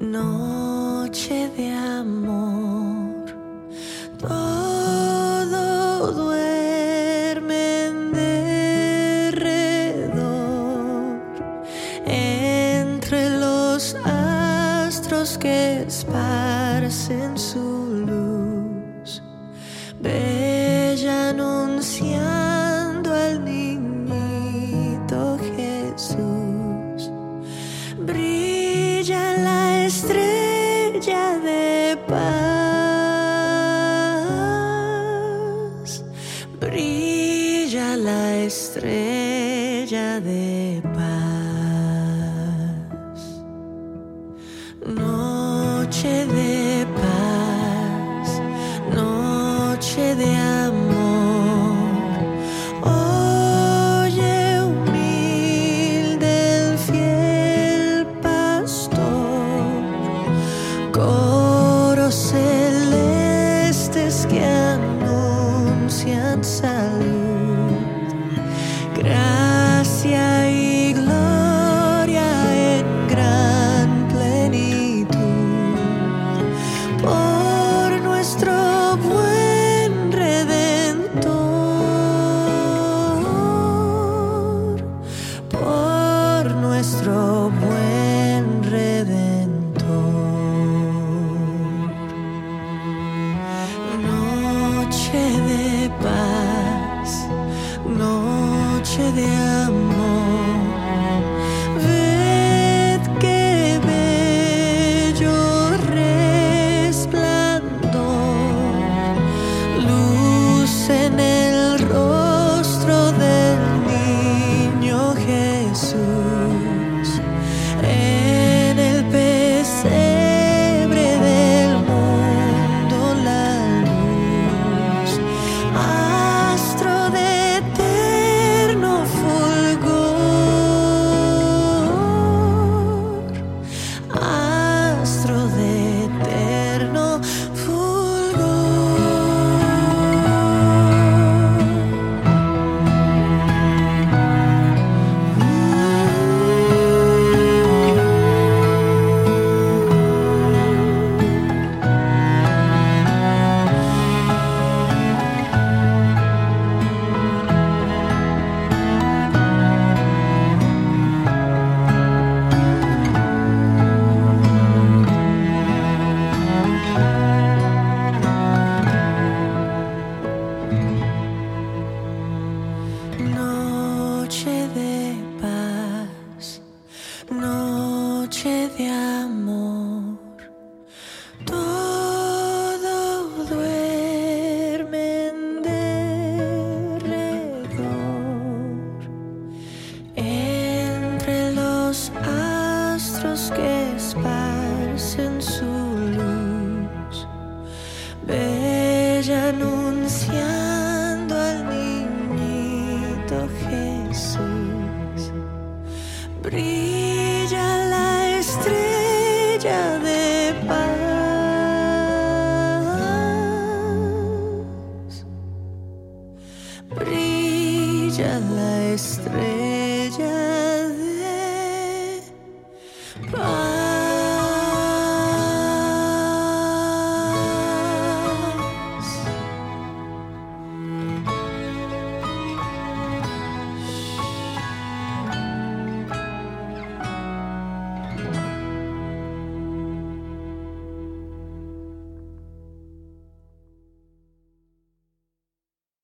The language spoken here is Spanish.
Noche de amor. estrella de paz. Noche de there que esparcen su luz, bella anunciando al niñito Jesús. Brilla la estrella de paz. Brilla la estrella.